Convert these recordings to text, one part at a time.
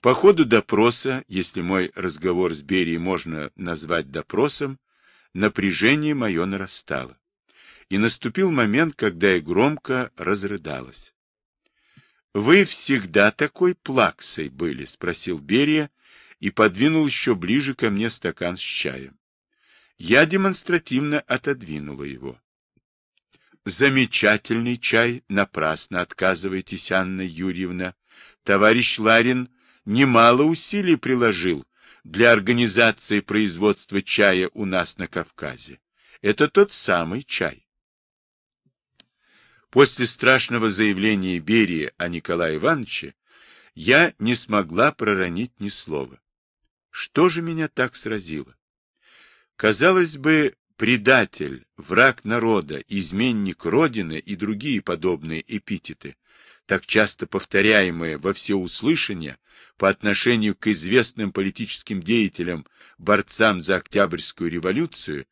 По ходу допроса, если мой разговор с Берией можно назвать допросом, напряжение мое нарастало. И наступил момент, когда я громко разрыдалась. — Вы всегда такой плаксой были? — спросил Берия и подвинул еще ближе ко мне стакан с чаем. Я демонстративно отодвинула его. Замечательный чай, напрасно отказываетесь, Анна Юрьевна. Товарищ Ларин немало усилий приложил для организации производства чая у нас на Кавказе. Это тот самый чай. После страшного заявления Берии о Николае Ивановиче я не смогла проронить ни слова. Что же меня так сразило? Казалось бы, предатель, враг народа, изменник Родины и другие подобные эпитеты так часто повторяемые во всеуслышание по отношению к известным политическим деятелям, борцам за Октябрьскую революцию,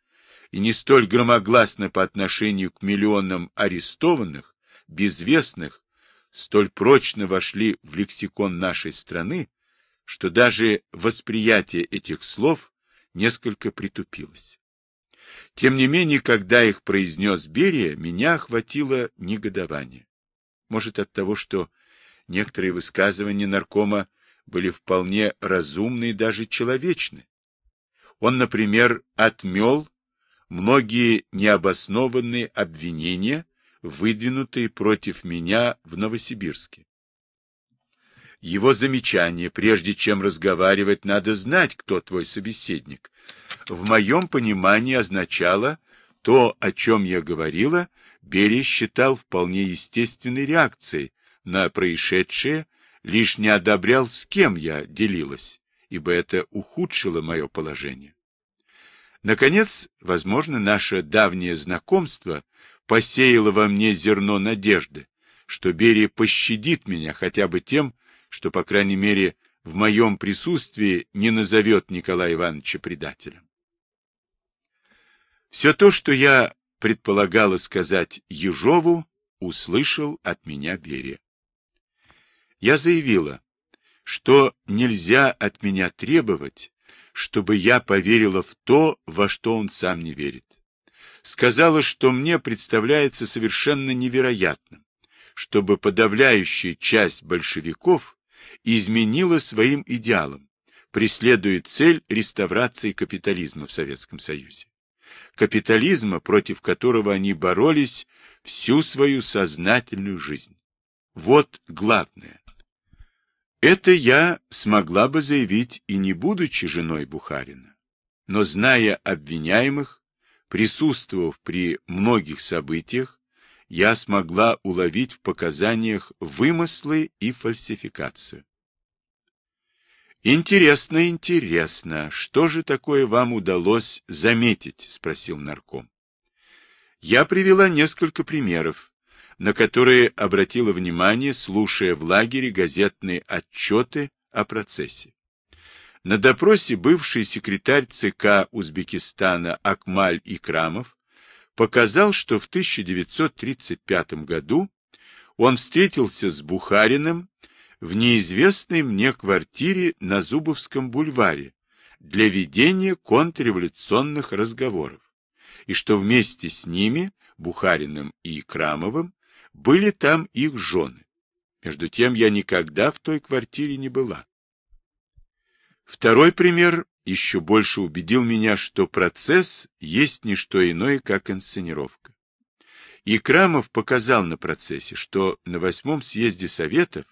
и не столь громогласно по отношению к миллионам арестованных, безвестных, столь прочно вошли в лексикон нашей страны, что даже восприятие этих слов несколько притупилось. Тем не менее, когда их произнес Берия, меня охватило негодование. Может, от того, что некоторые высказывания наркома были вполне разумны и даже человечны. Он, например, отмел многие необоснованные обвинения, выдвинутые против меня в Новосибирске. Его замечание, прежде чем разговаривать, надо знать, кто твой собеседник, в моем понимании означало то, о чем я говорила, Берия считал вполне естественной реакцией на происшедшее, лишь не одобрял, с кем я делилась, ибо это ухудшило мое положение. Наконец, возможно, наше давнее знакомство посеяло во мне зерно надежды, что Берия пощадит меня хотя бы тем, что, по крайней мере, в моем присутствии не назовет Николая Ивановича предателем. Все то, что я предполагала сказать Ежову, услышал от меня Берия. Я заявила, что нельзя от меня требовать, чтобы я поверила в то, во что он сам не верит. Сказала, что мне представляется совершенно невероятным, чтобы подавляющая часть большевиков изменила своим идеалам, преследуя цель реставрации капитализма в Советском Союзе капитализма, против которого они боролись всю свою сознательную жизнь. Вот главное. Это я смогла бы заявить и не будучи женой Бухарина. Но зная обвиняемых, присутствовав при многих событиях, я смогла уловить в показаниях вымыслы и фальсификацию. Интересно, интересно, что же такое вам удалось заметить, спросил нарком. Я привела несколько примеров, на которые обратила внимание, слушая в лагере газетные отчеты о процессе. На допросе бывший секретарь ЦК Узбекистана Акмаль Икрамов показал, что в 1935 году он встретился с Бухариным в неизвестной мне квартире на Зубовском бульваре для ведения контрреволюционных разговоров, и что вместе с ними, Бухариным и Крамовым, были там их жены. Между тем я никогда в той квартире не была. Второй пример еще больше убедил меня, что процесс есть не что иное, как инсценировка. И Крамов показал на процессе, что на восьмом съезде Советов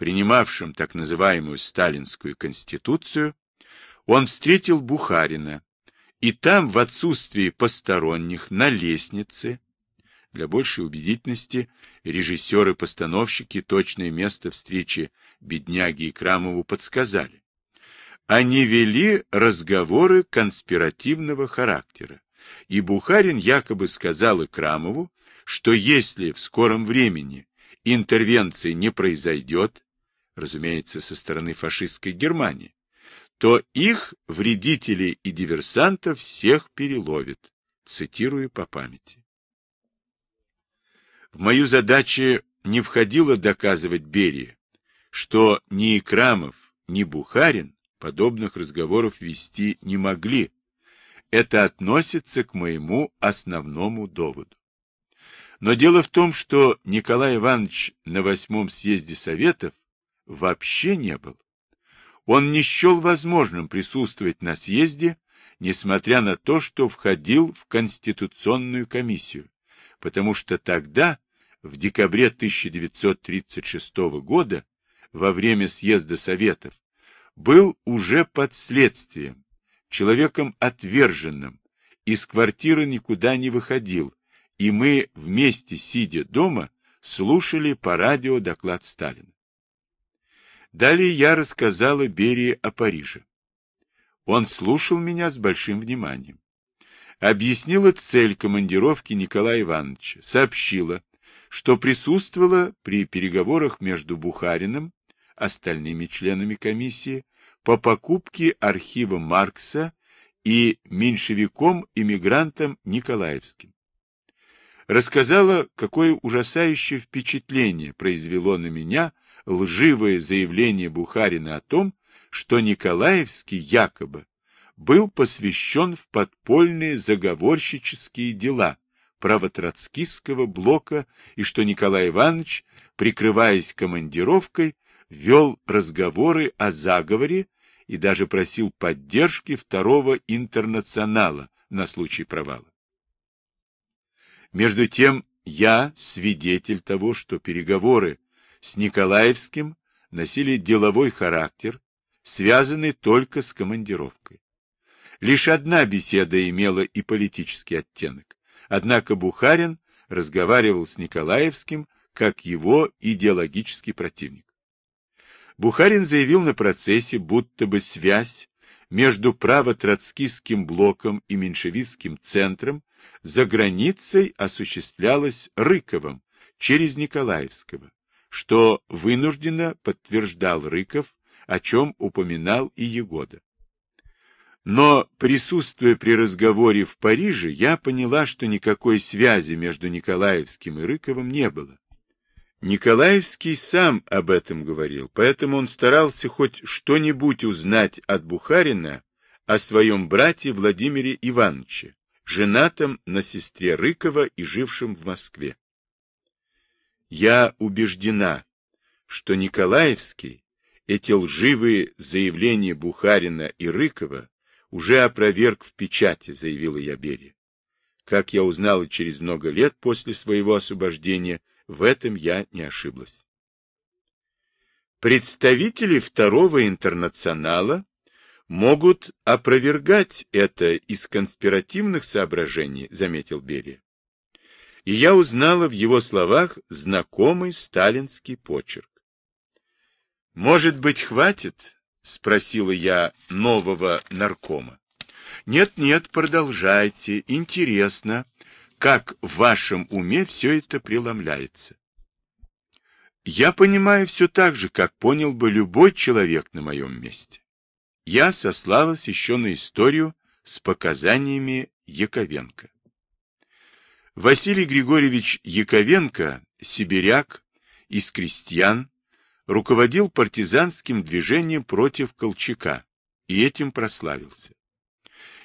принимавшим так называемую Сталинскую конституцию, он встретил Бухарина, и там, в отсутствии посторонних, на лестнице, для большей убедительности, режиссеры-постановщики точное место встречи бедняги и Крамову подсказали. Они вели разговоры конспиративного характера, и Бухарин якобы сказал Икрамову, что если в скором времени интервенции не произойдет, разумеется, со стороны фашистской Германии, то их вредителей и диверсантов всех переловит, цитирую по памяти. В мою задачу не входило доказывать Берии, что ни Икрамов, ни Бухарин подобных разговоров вести не могли. Это относится к моему основному доводу. Но дело в том, что Николай Иванович на восьмом съезде Советов вообще не был. Он не счел возможным присутствовать на съезде, несмотря на то, что входил в Конституционную комиссию, потому что тогда, в декабре 1936 года, во время съезда Советов, был уже под следствием, человеком отверженным, из квартиры никуда не выходил, и мы вместе, сидя дома, слушали по радио доклад Сталина. Далее я рассказала Берии о Париже. Он слушал меня с большим вниманием. Объяснила цель командировки Николая Ивановича, сообщила, что присутствовала при переговорах между Бухариным, остальными членами комиссии, по покупке архива Маркса и меньшевиком-иммигрантом Николаевским. Рассказала, какое ужасающее впечатление произвело на меня лживое заявление Бухарина о том, что Николаевский якобы был посвящен в подпольные заговорщические дела правотроцкистского блока и что Николай Иванович, прикрываясь командировкой, вел разговоры о заговоре и даже просил поддержки второго интернационала на случай провала. Между тем, я свидетель того, что переговоры с Николаевским носили деловой характер, связанный только с командировкой. Лишь одна беседа имела и политический оттенок, однако Бухарин разговаривал с Николаевским как его идеологический противник. Бухарин заявил на процессе, будто бы связь между право-троцкистским блоком и меньшевистским центром за границей осуществлялась Рыковым через Николаевского, что вынужденно подтверждал Рыков, о чем упоминал и Егода. Но, присутствуя при разговоре в Париже, я поняла, что никакой связи между Николаевским и Рыковым не было. Николаевский сам об этом говорил, поэтому он старался хоть что-нибудь узнать от Бухарина о своем брате Владимире Ивановиче, женатом на сестре Рыкова и жившем в Москве. Я убеждена, что Николаевский эти лживые заявления Бухарина и Рыкова уже опроверг в печати, заявила я Берия. Как я узнала через много лет после своего освобождения, в этом я не ошиблась. Представители второго интернационала могут опровергать это из конспиративных соображений, заметил Берия. И я узнала в его словах знакомый сталинский почерк. Может быть, хватит? спросила я нового наркома. Нет, нет, продолжайте, интересно как в вашем уме все это преломляется. Я понимаю все так же, как понял бы любой человек на моем месте. Я сослалась еще на историю с показаниями Яковенко. Василий Григорьевич Яковенко, сибиряк, из крестьян, руководил партизанским движением против Колчака и этим прославился.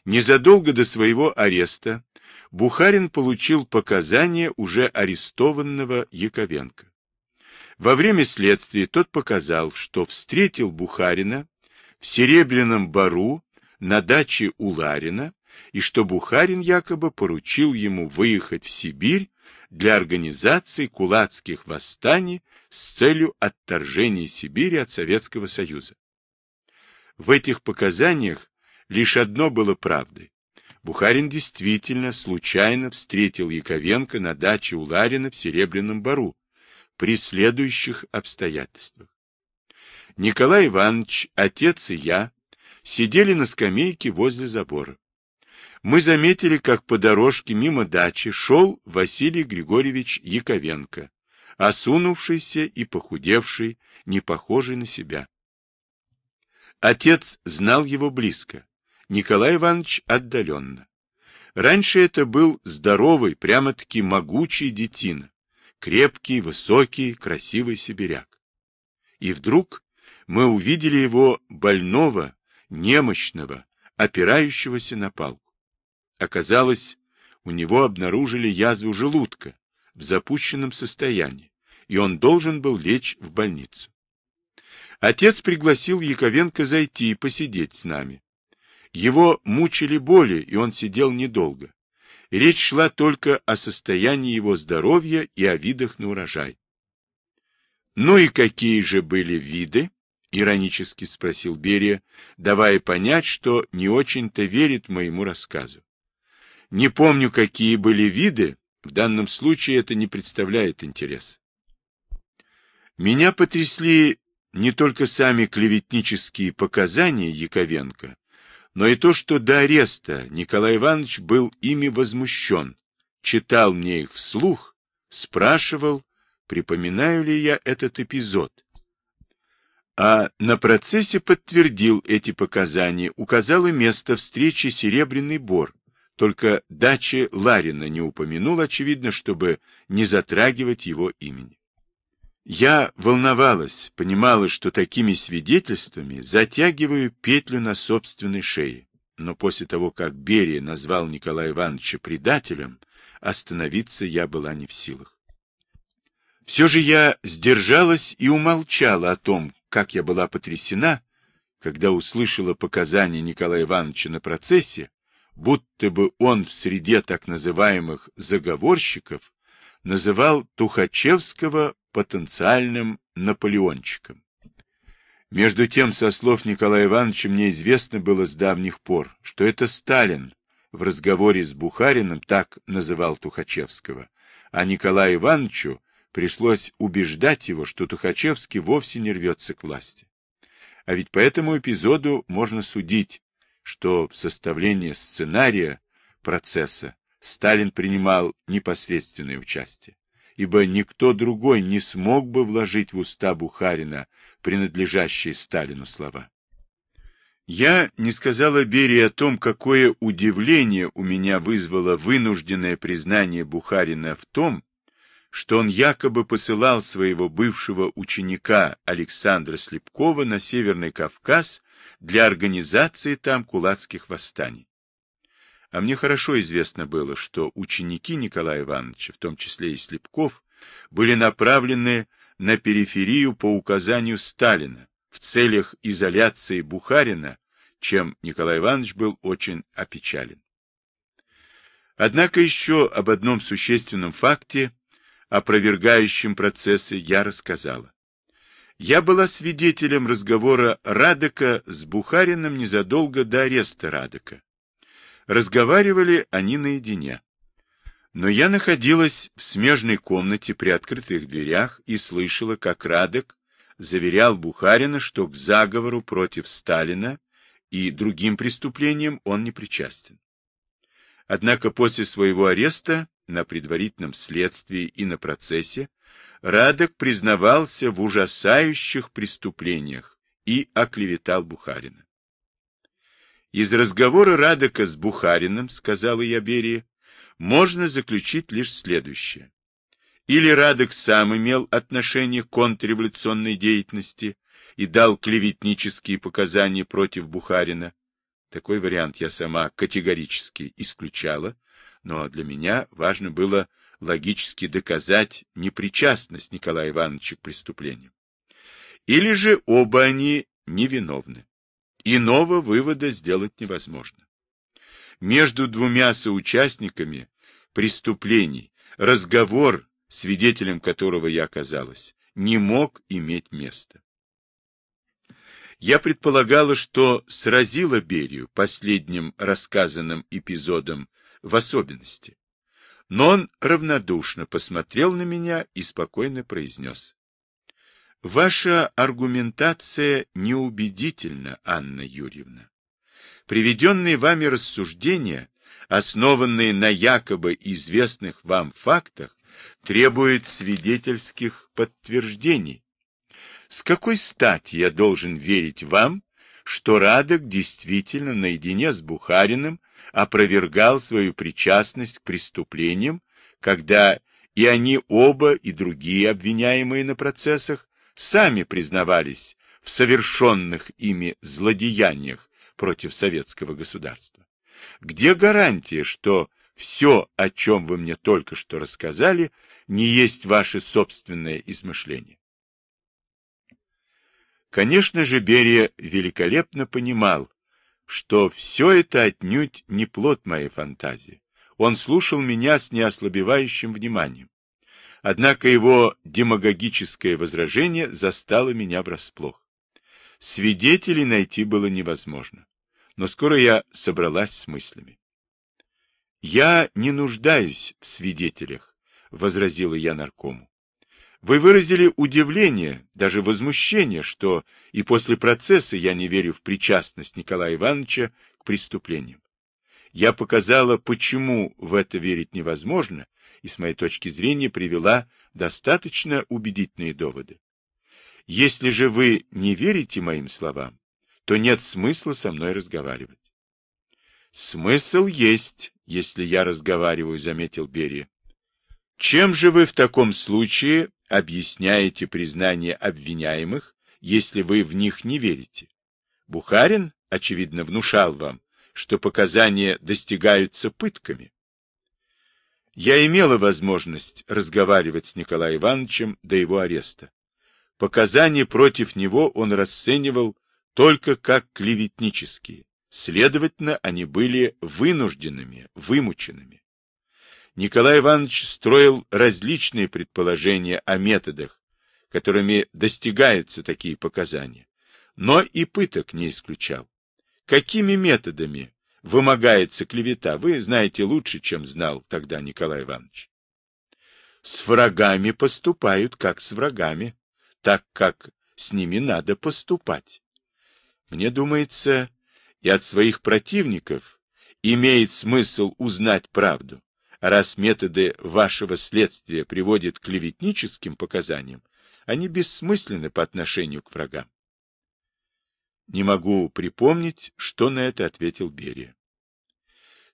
Незадолго до своего ареста Бухарин получил показания уже арестованного Яковенко. Во время следствия тот показал, что встретил Бухарина в Серебряном Бару на даче у Ларина, и что Бухарин якобы поручил ему выехать в Сибирь для организации кулацких восстаний с целью отторжения Сибири от Советского Союза. В этих показаниях лишь одно было правдой. Бухарин действительно случайно встретил Яковенко на даче у Ларина в Серебряном Бару при следующих обстоятельствах. Николай Иванович, отец и я сидели на скамейке возле забора. Мы заметили, как по дорожке мимо дачи шел Василий Григорьевич Яковенко, осунувшийся и похудевший, не похожий на себя. Отец знал его близко, Николай Иванович отдаленно. Раньше это был здоровый, прямо-таки могучий детина, крепкий, высокий, красивый сибиряк. И вдруг мы увидели его больного, немощного, опирающегося на палку. Оказалось, у него обнаружили язву желудка в запущенном состоянии, и он должен был лечь в больницу. Отец пригласил Яковенко зайти и посидеть с нами. Его мучили боли, и он сидел недолго. Речь шла только о состоянии его здоровья и о видах на урожай. «Ну и какие же были виды?» — иронически спросил Берия, давая понять, что не очень-то верит моему рассказу. «Не помню, какие были виды, в данном случае это не представляет интерес. Меня потрясли не только сами клеветнические показания Яковенко, но и то, что до ареста Николай Иванович был ими возмущен, читал мне их вслух, спрашивал, припоминаю ли я этот эпизод. А на процессе подтвердил эти показания, указал и место встречи Серебряный Бор, только дачи Ларина не упомянул, очевидно, чтобы не затрагивать его имени. Я волновалась, понимала, что такими свидетельствами затягиваю петлю на собственной шее. Но после того, как Берия назвал Николая Ивановича предателем, остановиться я была не в силах. Все же я сдержалась и умолчала о том, как я была потрясена, когда услышала показания Николая Ивановича на процессе, будто бы он в среде так называемых заговорщиков называл Тухачевского потенциальным Наполеончиком. Между тем, со слов Николая Ивановича, мне известно было с давних пор, что это Сталин в разговоре с Бухариным так называл Тухачевского, а Николаю Ивановичу пришлось убеждать его, что Тухачевский вовсе не рвется к власти. А ведь по этому эпизоду можно судить, что в составлении сценария процесса Сталин принимал непосредственное участие ибо никто другой не смог бы вложить в уста Бухарина принадлежащие Сталину слова. Я не сказала Берии о том, какое удивление у меня вызвало вынужденное признание Бухарина в том, что он якобы посылал своего бывшего ученика Александра Слепкова на Северный Кавказ для организации там кулацких восстаний. А мне хорошо известно было, что ученики Николая Ивановича, в том числе и Слепков, были направлены на периферию по указанию Сталина в целях изоляции Бухарина, чем Николай Иванович был очень опечален. Однако еще об одном существенном факте, опровергающем процессы, я рассказала. Я была свидетелем разговора Радека с Бухариным незадолго до ареста Радека. Разговаривали они наедине. Но я находилась в смежной комнате при открытых дверях и слышала, как Радек заверял Бухарина, что к заговору против Сталина и другим преступлениям он не причастен. Однако после своего ареста на предварительном следствии и на процессе Радек признавался в ужасающих преступлениях и оклеветал Бухарина. Из разговора Радека с Бухариным, сказала я Берия, можно заключить лишь следующее. Или Радек сам имел отношение к контрреволюционной деятельности и дал клеветнические показания против Бухарина. Такой вариант я сама категорически исключала, но для меня важно было логически доказать непричастность Николая Ивановича к преступлению. Или же оба они невиновны. Иного вывода сделать невозможно. Между двумя соучастниками преступлений разговор, свидетелем которого я оказалась, не мог иметь места. Я предполагала, что сразила Берию последним рассказанным эпизодом в особенности. Но он равнодушно посмотрел на меня и спокойно произнес. Ваша аргументация неубедительна, Анна Юрьевна. Приведенные вами рассуждения, основанные на якобы известных вам фактах, требуют свидетельских подтверждений. С какой стати я должен верить вам, что Радок действительно наедине с Бухариным опровергал свою причастность к преступлениям, когда и они оба, и другие обвиняемые на процессах сами признавались в совершенных ими злодеяниях против советского государства? Где гарантия, что все, о чем вы мне только что рассказали, не есть ваше собственное измышление? Конечно же, Берия великолепно понимал, что все это отнюдь не плод моей фантазии. Он слушал меня с неослабевающим вниманием. Однако его демагогическое возражение застало меня врасплох. Свидетелей найти было невозможно. Но скоро я собралась с мыслями. «Я не нуждаюсь в свидетелях», — возразила я наркому. Вы выразили удивление, даже возмущение, что и после процесса я не верю в причастность Николая Ивановича к преступлениям. Я показала, почему в это верить невозможно, и с моей точки зрения привела достаточно убедительные доводы. Если же вы не верите моим словам, то нет смысла со мной разговаривать. Смысл есть, если я разговариваю, заметил Берия. Чем же вы в таком случае объясняете признание обвиняемых, если вы в них не верите? Бухарин, очевидно, внушал вам, что показания достигаются пытками. Я имела возможность разговаривать с Николаем Ивановичем до его ареста. Показания против него он расценивал только как клеветнические, следовательно, они были вынужденными, вымученными. Николай Иванович строил различные предположения о методах, которыми достигаются такие показания, но и пыток не исключал. Какими методами вымогается клевета, вы знаете лучше, чем знал тогда Николай Иванович. С врагами поступают, как с врагами, так как с ними надо поступать. Мне думается, и от своих противников имеет смысл узнать правду раз методы вашего следствия приводят к клеветническим показаниям, они бессмысленны по отношению к врагам. Не могу припомнить, что на это ответил Берия.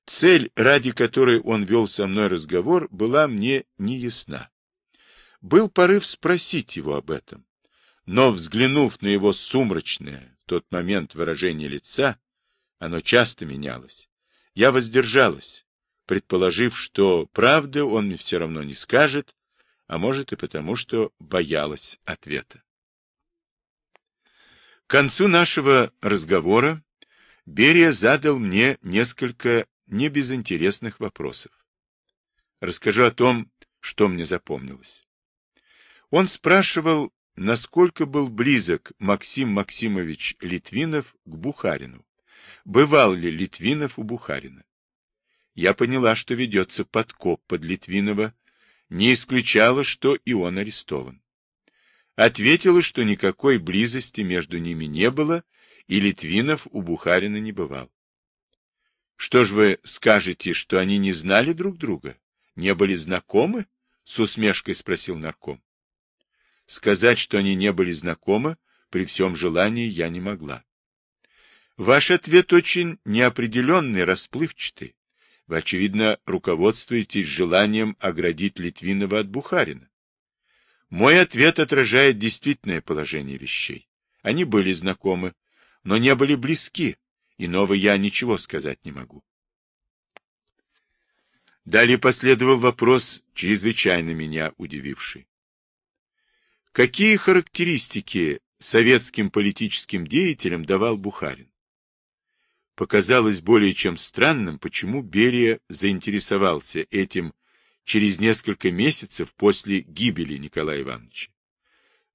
Цель, ради которой он вел со мной разговор, была мне неясна. Был порыв спросить его об этом, но, взглянув на его сумрачное в тот момент выражение лица, оно часто менялось, я воздержалась, предположив, что правды он все равно не скажет, а может и потому, что боялась ответа. К концу нашего разговора Берия задал мне несколько небезынтересных вопросов. Расскажу о том, что мне запомнилось. Он спрашивал, насколько был близок Максим Максимович Литвинов к Бухарину. Бывал ли Литвинов у Бухарина? Я поняла, что ведется подкоп под Литвинова, не исключала, что и он арестован. Ответила, что никакой близости между ними не было, и Литвинов у Бухарина не бывал. Что ж вы скажете, что они не знали друг друга? Не были знакомы? С усмешкой спросил нарком. Сказать, что они не были знакомы, при всем желании я не могла. Ваш ответ очень неопределенный, расплывчатый. Вы, очевидно, руководствуетесь желанием оградить Литвинова от Бухарина. Мой ответ отражает действительное положение вещей. Они были знакомы, но не были близки, иного я ничего сказать не могу. Далее последовал вопрос, чрезвычайно меня удививший. Какие характеристики советским политическим деятелям давал Бухарин? Показалось более чем странным, почему Берия заинтересовался этим через несколько месяцев после гибели Николая Ивановича.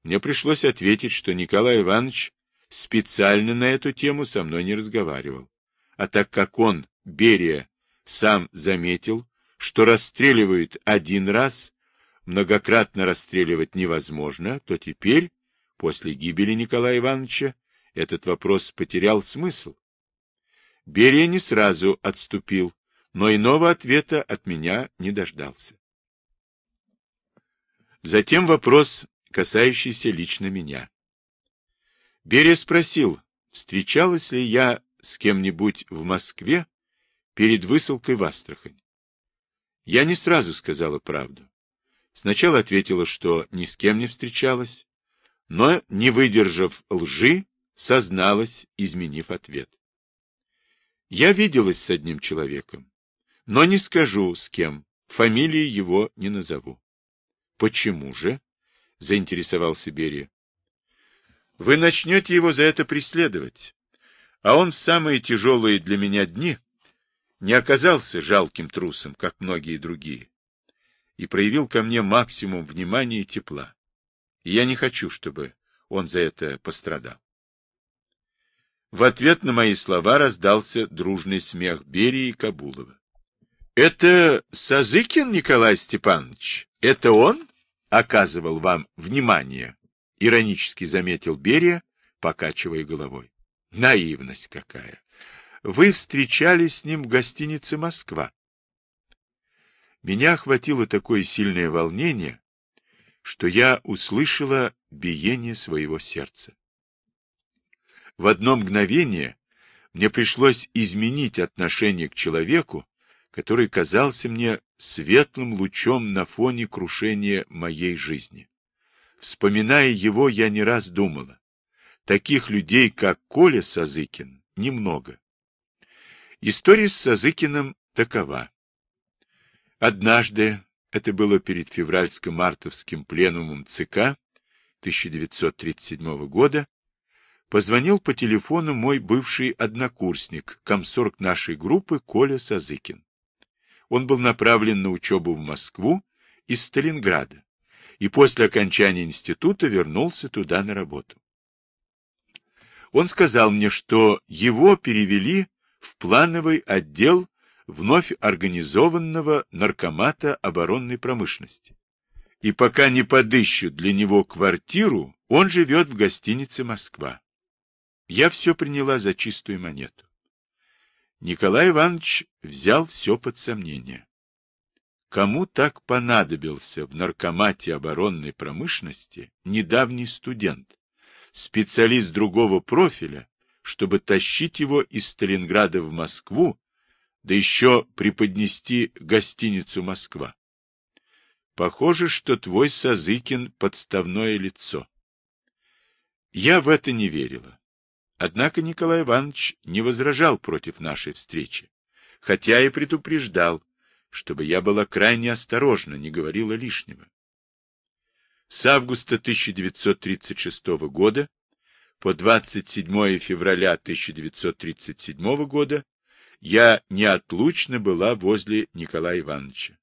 Мне пришлось ответить, что Николай Иванович специально на эту тему со мной не разговаривал. А так как он, Берия, сам заметил, что расстреливают один раз, многократно расстреливать невозможно, то теперь, после гибели Николая Ивановича, этот вопрос потерял смысл. Берия не сразу отступил, но иного ответа от меня не дождался. Затем вопрос, касающийся лично меня. Берия спросил, встречалась ли я с кем-нибудь в Москве перед высылкой в Астрахань. Я не сразу сказала правду. Сначала ответила, что ни с кем не встречалась, но, не выдержав лжи, созналась, изменив ответ. Я виделась с одним человеком, но не скажу, с кем, фамилии его не назову. — Почему же? — заинтересовался Берия. — Вы начнете его за это преследовать, а он в самые тяжелые для меня дни не оказался жалким трусом, как многие другие, и проявил ко мне максимум внимания и тепла. И я не хочу, чтобы он за это пострадал. В ответ на мои слова раздался дружный смех Берии и Кабулова. — Это Сазыкин Николай Степанович? Это он оказывал вам внимание? — иронически заметил Берия, покачивая головой. — Наивность какая! Вы встречались с ним в гостинице «Москва». Меня охватило такое сильное волнение, что я услышала биение своего сердца. В одно мгновение мне пришлось изменить отношение к человеку, который казался мне светлым лучом на фоне крушения моей жизни. Вспоминая его, я не раз думала, таких людей, как Коля Сазыкин, немного. История с Сазыкиным такова. Однажды, это было перед февральско-мартовским пленумом ЦК 1937 года, позвонил по телефону мой бывший однокурсник, комсорг нашей группы Коля Сазыкин. Он был направлен на учебу в Москву из Сталинграда и после окончания института вернулся туда на работу. Он сказал мне, что его перевели в плановый отдел вновь организованного наркомата оборонной промышленности. И пока не подыщут для него квартиру, он живет в гостинице «Москва». Я все приняла за чистую монету. Николай Иванович взял все под сомнение. Кому так понадобился в наркомате оборонной промышленности недавний студент, специалист другого профиля, чтобы тащить его из Сталинграда в Москву, да еще преподнести гостиницу «Москва». Похоже, что твой Сазыкин — подставное лицо. Я в это не верила. Однако Николай Иванович не возражал против нашей встречи, хотя и предупреждал, чтобы я была крайне осторожна, не говорила лишнего. С августа 1936 года по 27 февраля 1937 года я неотлучно была возле Николая Ивановича.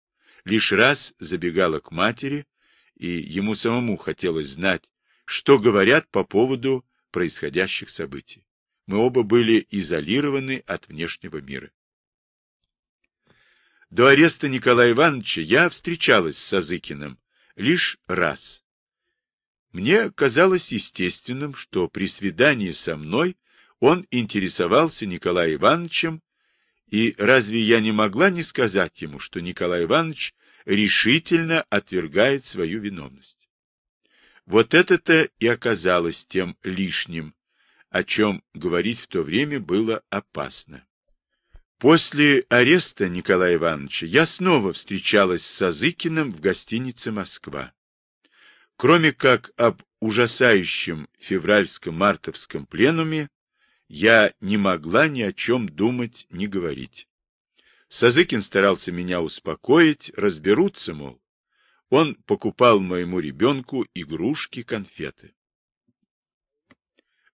Лишь раз забегала к матери, и ему самому хотелось знать, что говорят по поводу происходящих событий. Мы оба были изолированы от внешнего мира. До ареста Николая Ивановича я встречалась с Сазыкиным лишь раз. Мне казалось естественным, что при свидании со мной он интересовался Николаем Ивановичем, и разве я не могла не сказать ему, что Николай Иванович решительно отвергает свою виновность? Вот это-то и оказалось тем лишним, о чем говорить в то время было опасно. После ареста Николая Ивановича я снова встречалась с Сазыкиным в гостинице «Москва». Кроме как об ужасающем февральско-мартовском пленуме, я не могла ни о чем думать, ни говорить. Сазыкин старался меня успокоить, разберутся, мол. Он покупал моему ребенку игрушки, конфеты.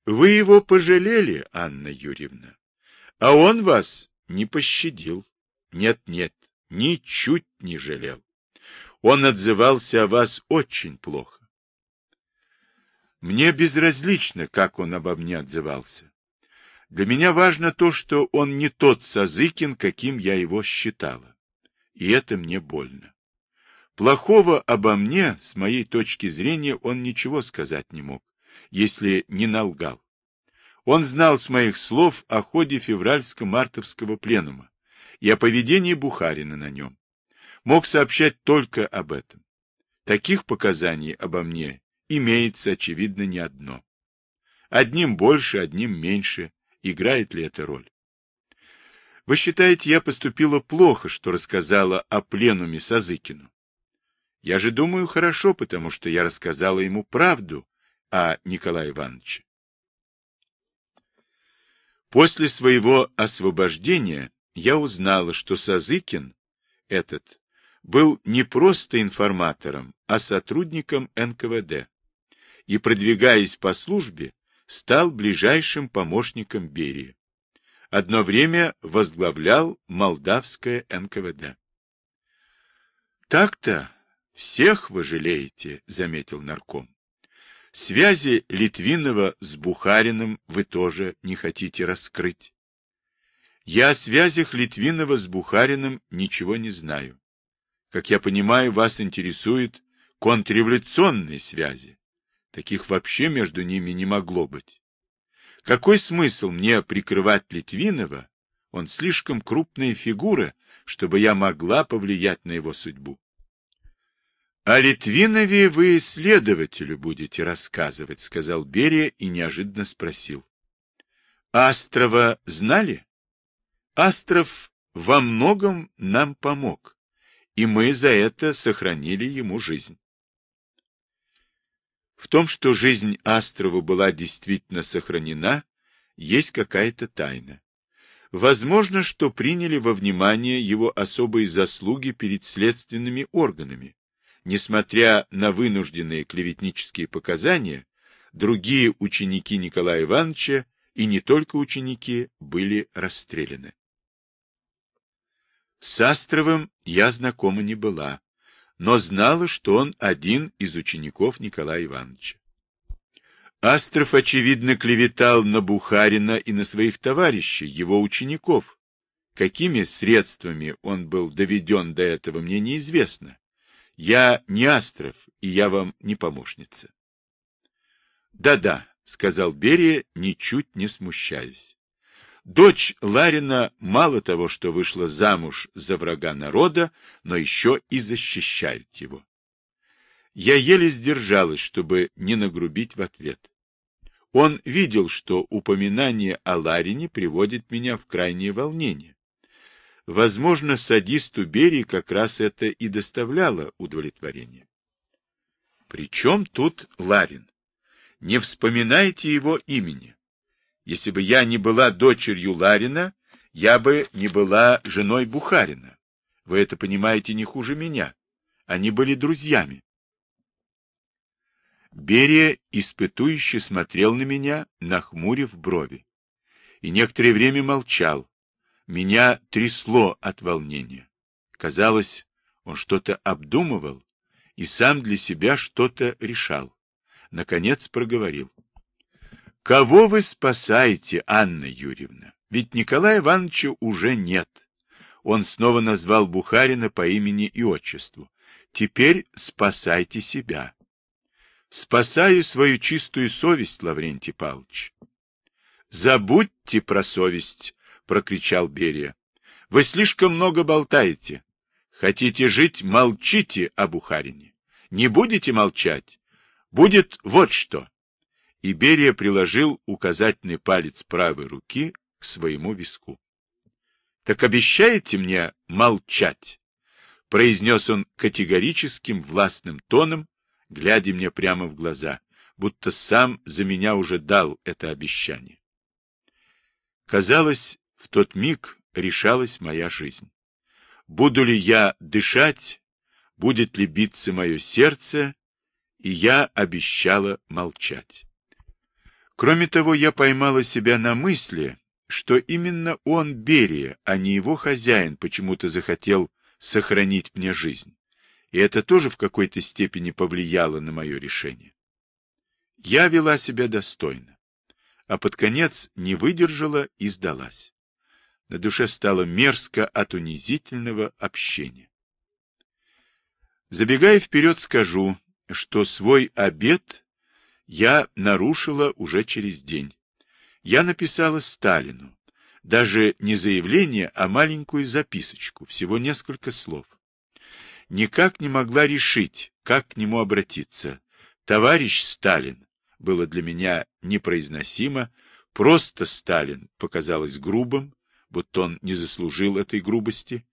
Вы его пожалели, Анна Юрьевна, а он вас не пощадил. Нет-нет, ничуть не жалел. Он отзывался о вас очень плохо. Мне безразлично, как он обо мне отзывался. Для меня важно то, что он не тот Сазыкин, каким я его считала. И это мне больно. Плохого обо мне, с моей точки зрения, он ничего сказать не мог, если не налгал. Он знал с моих слов о ходе февральско-мартовского пленума и о поведении Бухарина на нем. Мог сообщать только об этом. Таких показаний обо мне имеется, очевидно, не одно. Одним больше, одним меньше. Играет ли это роль? Вы считаете, я поступила плохо, что рассказала о пленуме Сазыкину? Я же думаю хорошо, потому что я рассказала ему правду, о Николае Ивановиче. После своего освобождения я узнала, что Сазыкин этот был не просто информатором, а сотрудником НКВД и, продвигаясь по службе, стал ближайшим помощником Берии. Одно время возглавлял молдавское НКВД. «Так-то всех вы жалеете», — заметил нарком. «Связи Литвинова с Бухариным вы тоже не хотите раскрыть. Я о связях Литвинова с Бухариным ничего не знаю. Как я понимаю, вас интересуют контрреволюционные связи. Таких вообще между ними не могло быть. Какой смысл мне прикрывать Литвинова? Он слишком крупная фигура, чтобы я могла повлиять на его судьбу. — О Литвинове вы следователю будете рассказывать, — сказал Берия и неожиданно спросил. — Астрова знали? Астров во многом нам помог, и мы за это сохранили ему жизнь. В том, что жизнь Астрова была действительно сохранена, есть какая-то тайна. Возможно, что приняли во внимание его особые заслуги перед следственными органами. Несмотря на вынужденные клеветнические показания, другие ученики Николая Ивановича, и не только ученики, были расстреляны. С Астровым я знакома не была, но знала, что он один из учеников Николая Ивановича. Астров, очевидно, клеветал на Бухарина и на своих товарищей, его учеников. Какими средствами он был доведен до этого, мне неизвестно. Я не Астров, и я вам не помощница. «Да — сказал Берия, ничуть не смущаясь. Дочь Ларина мало того, что вышла замуж за врага народа, но еще и защищает его. Я еле сдержалась, чтобы не нагрубить в ответ. Он видел, что упоминание о Ларине приводит меня в крайнее волнение. Возможно, садисту Берии как раз это и доставляло удовлетворение. Причем тут Ларин? Не вспоминайте его имени. Если бы я не была дочерью Ларина, я бы не была женой Бухарина. Вы это понимаете не хуже меня. Они были друзьями. Берия испытующе смотрел на меня, нахмурив брови. И некоторое время молчал. Меня трясло от волнения. Казалось, он что-то обдумывал и сам для себя что-то решал. Наконец проговорил. Кого вы спасаете, Анна Юрьевна? Ведь Николая Ивановича уже нет. Он снова назвал Бухарина по имени и отчеству. Теперь спасайте себя. Спасаю свою чистую совесть, Лаврентий Павлович. Забудьте про совесть, прокричал Берия. Вы слишком много болтаете. Хотите жить, молчите о Бухарине. Не будете молчать. Будет вот что. И Берия приложил указательный палец правой руки к своему виску. — Так обещаете мне молчать? — произнес он категорическим властным тоном, глядя мне прямо в глаза, будто сам за меня уже дал это обещание. Казалось, в тот миг решалась моя жизнь. Буду ли я дышать, будет ли биться мое сердце, и я обещала молчать. Кроме того, я поймала себя на мысли, что именно он, Берия, а не его хозяин, почему-то захотел сохранить мне жизнь. И это тоже в какой-то степени повлияло на мое решение. Я вела себя достойно, а под конец не выдержала и сдалась. На душе стало мерзко от унизительного общения. Забегая вперед, скажу, что свой обед я нарушила уже через день. Я написала Сталину, даже не заявление, а маленькую записочку, всего несколько слов. Никак не могла решить, как к нему обратиться. Товарищ Сталин было для меня непроизносимо, просто Сталин показалось грубым, будто он не заслужил этой грубости,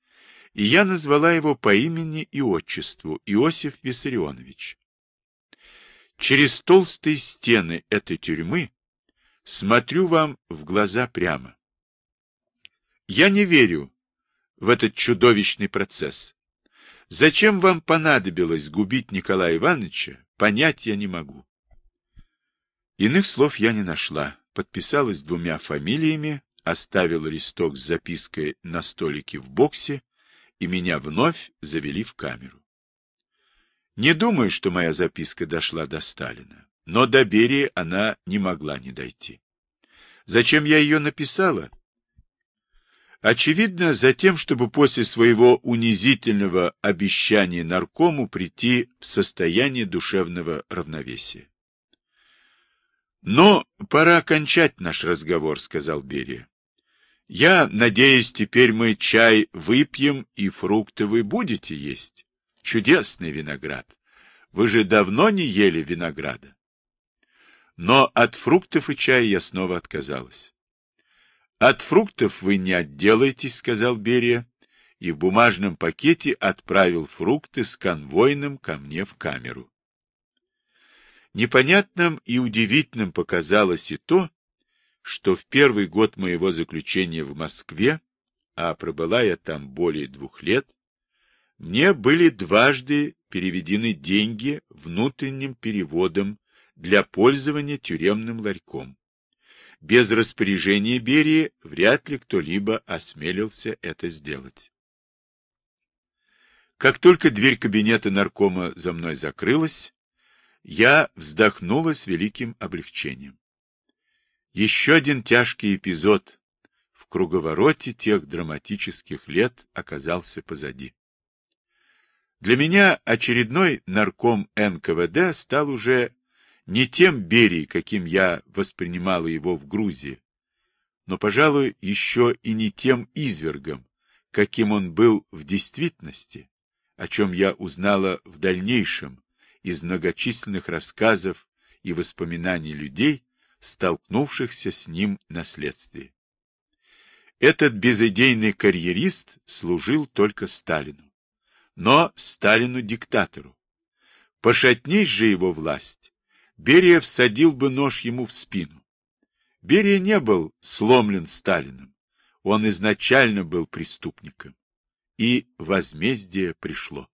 и я назвала его по имени и отчеству Иосиф Виссарионович. Через толстые стены этой тюрьмы смотрю вам в глаза прямо. Я не верю в этот чудовищный процесс. Зачем вам понадобилось губить Николая Ивановича, понять я не могу. Иных слов я не нашла, подписалась двумя фамилиями, оставила листок с запиской на столике в боксе, и меня вновь завели в камеру. Не думаю, что моя записка дошла до Сталина, но до Берии она не могла не дойти. Зачем я ее написала? Очевидно, за тем, чтобы после своего унизительного обещания наркому прийти в состояние душевного равновесия. «Но пора кончать наш разговор», — сказал Берия. «Я надеюсь, теперь мы чай выпьем и фрукты вы будете есть. Чудесный виноград. Вы же давно не ели винограда». Но от фруктов и чая я снова отказалась. От фруктов вы не отделаетесь, сказал Берия, и в бумажном пакете отправил фрукты с конвойным ко мне в камеру. Непонятным и удивительным показалось и то, что в первый год моего заключения в Москве, а пробыла я там более двух лет, мне были дважды переведены деньги внутренним переводом для пользования тюремным ларьком. Без распоряжения Берии вряд ли кто-либо осмелился это сделать. Как только дверь кабинета наркома за мной закрылась, я вздохнула с великим облегчением. Еще один тяжкий эпизод в круговороте тех драматических лет оказался позади. Для меня очередной нарком НКВД стал уже не тем Берией, каким я воспринимала его в Грузии, но, пожалуй, еще и не тем извергом, каким он был в действительности, о чем я узнала в дальнейшем из многочисленных рассказов и воспоминаний людей, столкнувшихся с ним на следствии. Этот безыдейный карьерист служил только Сталину, но Сталину-диктатору. Пошатнись же его власть, Берия всадил бы нож ему в спину. Берия не был сломлен Сталиным. Он изначально был преступником. И возмездие пришло.